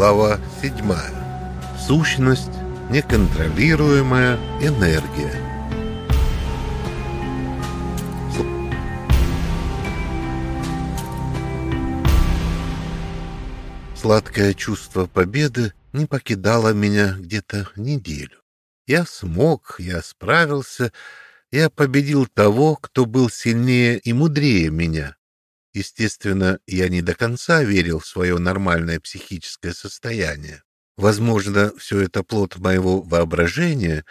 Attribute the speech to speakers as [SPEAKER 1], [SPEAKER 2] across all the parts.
[SPEAKER 1] Глава 7. Сущность, неконтролируемая энергия. Сладкое чувство победы не покидало меня где-то неделю. Я смог, я справился, я победил того, кто был сильнее и мудрее меня. Естественно, я не до конца верил в свое нормальное психическое состояние. Возможно, все это плод моего воображения,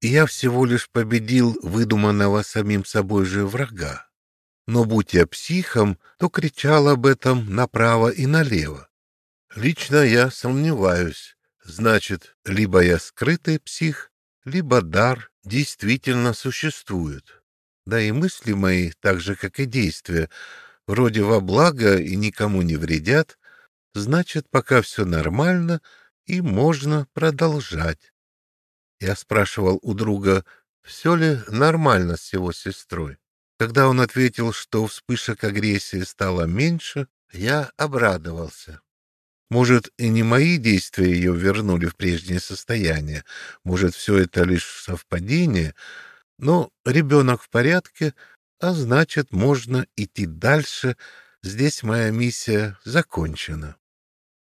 [SPEAKER 1] и я всего лишь победил выдуманного самим собой же врага. Но будь я психом, то кричал об этом направо и налево. Лично я сомневаюсь. Значит, либо я скрытый псих, либо дар действительно существует. Да и мысли мои, так же, как и действия, вроде во благо и никому не вредят, значит, пока все нормально и можно продолжать. Я спрашивал у друга, все ли нормально с его сестрой. Когда он ответил, что вспышек агрессии стало меньше, я обрадовался. Может, и не мои действия ее вернули в прежнее состояние, может, все это лишь совпадение, но ребенок в порядке, а значит, можно идти дальше. Здесь моя миссия закончена.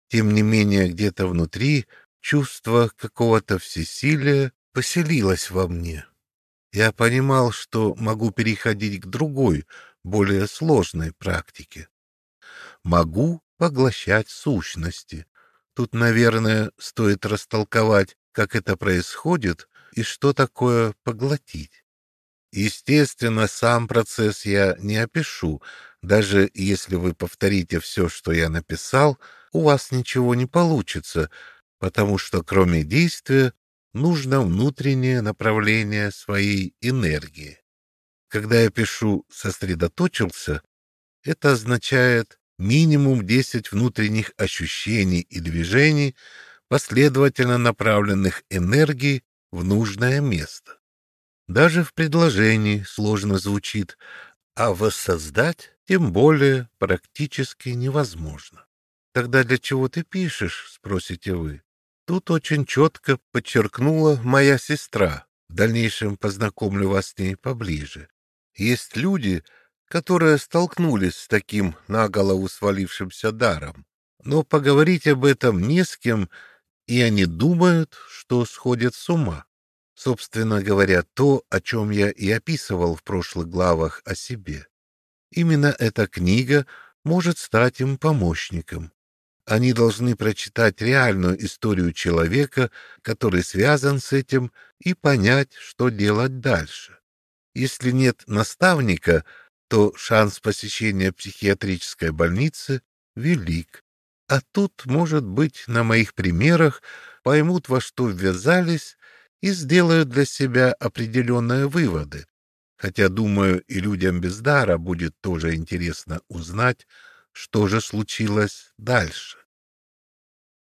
[SPEAKER 1] Тем не менее, где-то внутри чувство какого-то всесилия поселилось во мне. Я понимал, что могу переходить к другой, более сложной практике. Могу поглощать сущности. Тут, наверное, стоит растолковать, как это происходит и что такое поглотить. Естественно, сам процесс я не опишу. Даже если вы повторите все, что я написал, у вас ничего не получится, потому что кроме действия нужно внутреннее направление своей энергии. Когда я пишу «сосредоточился», это означает минимум 10 внутренних ощущений и движений, последовательно направленных энергией в нужное место. Даже в предложении сложно звучит, а воссоздать тем более практически невозможно. Тогда для чего ты пишешь, спросите вы? Тут очень четко подчеркнула моя сестра. В дальнейшем познакомлю вас с ней поближе. Есть люди, которые столкнулись с таким на голову свалившимся даром, но поговорить об этом не с кем, и они думают, что сходят с ума. Собственно говоря, то, о чем я и описывал в прошлых главах о себе. Именно эта книга может стать им помощником. Они должны прочитать реальную историю человека, который связан с этим, и понять, что делать дальше. Если нет наставника, то шанс посещения психиатрической больницы велик. А тут, может быть, на моих примерах поймут, во что ввязались, и сделают для себя определенные выводы. Хотя, думаю, и людям без дара будет тоже интересно узнать, что же случилось дальше.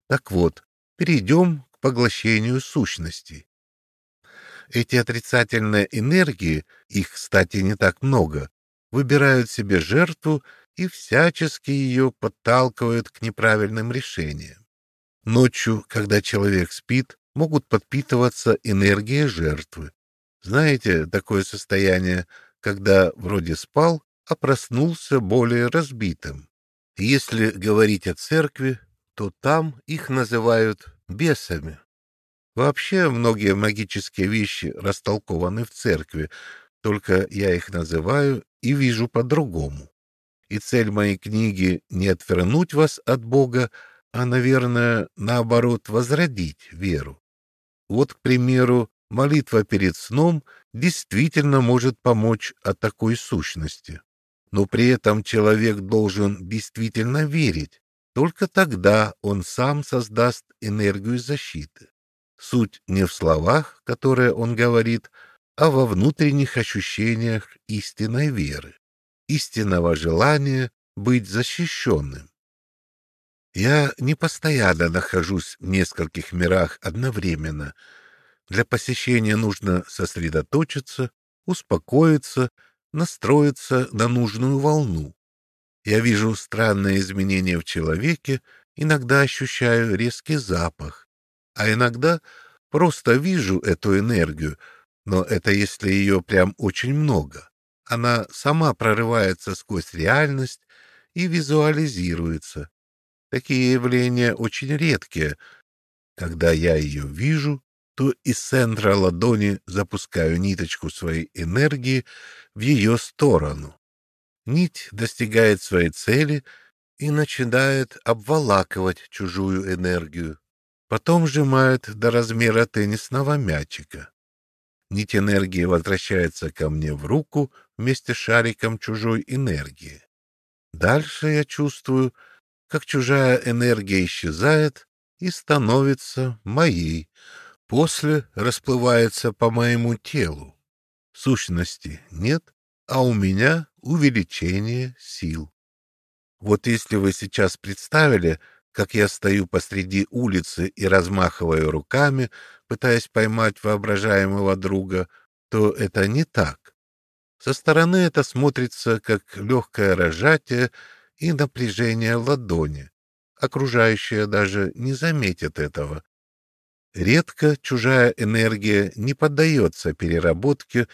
[SPEAKER 1] Так вот, перейдем к поглощению сущностей. Эти отрицательные энергии, их, кстати, не так много, выбирают себе жертву и всячески ее подталкивают к неправильным решениям. Ночью, когда человек спит, могут подпитываться энергией жертвы. Знаете, такое состояние, когда вроде спал, а проснулся более разбитым. Если говорить о церкви, то там их называют бесами. Вообще многие магические вещи растолкованы в церкви, только я их называю и вижу по-другому. И цель моей книги не отвернуть вас от Бога, а, наверное, наоборот, возродить веру. Вот, к примеру, молитва перед сном действительно может помочь от такой сущности. Но при этом человек должен действительно верить. Только тогда он сам создаст энергию защиты. Суть не в словах, которые он говорит, а во внутренних ощущениях истинной веры, истинного желания быть защищенным. Я не постоянно нахожусь в нескольких мирах одновременно. Для посещения нужно сосредоточиться, успокоиться, настроиться на нужную волну. Я вижу странные изменения в человеке Иногда ощущаю резкий запах, а иногда просто вижу эту энергию, но это если ее прям очень много. Она сама прорывается сквозь реальность и визуализируется. Такие явления очень редкие. Когда я ее вижу, то из центра ладони запускаю ниточку своей энергии в ее сторону. Нить достигает своей цели и начинает обволакивать чужую энергию. Потом сжимает до размера теннисного мячика. Нить энергии возвращается ко мне в руку вместе с шариком чужой энергии. Дальше я чувствую, как чужая энергия исчезает и становится моей, после расплывается по моему телу. Сущности нет, а у меня увеличение сил. Вот если вы сейчас представили, как я стою посреди улицы и размахиваю руками, пытаясь поймать воображаемого друга, то это не так. Со стороны это смотрится как легкое рожатие и напряжение ладони. Окружающие даже не заметят этого. Редко чужая энергия не поддается переработке,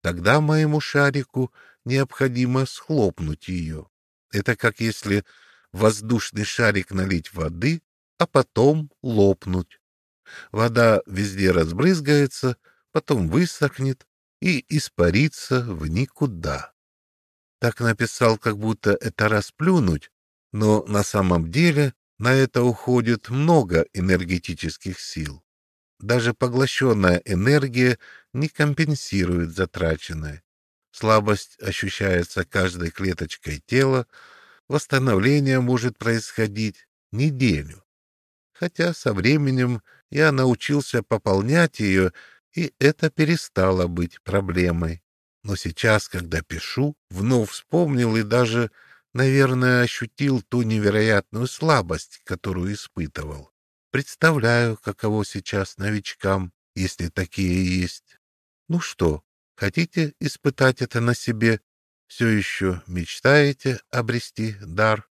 [SPEAKER 1] тогда моему шарику необходимо схлопнуть ее. Это как если воздушный шарик налить воды, а потом лопнуть. Вода везде разбрызгается, потом высохнет и испарится в никуда. Так написал, как будто это расплюнуть, но на самом деле на это уходит много энергетических сил. Даже поглощенная энергия не компенсирует затраченное. Слабость ощущается каждой клеточкой тела, восстановление может происходить неделю. Хотя со временем я научился пополнять ее, и это перестало быть проблемой. Но сейчас, когда пишу, вновь вспомнил и даже, наверное, ощутил ту невероятную слабость, которую испытывал. Представляю, каково сейчас новичкам, если такие есть. Ну что, хотите испытать это на себе? Все еще мечтаете обрести дар?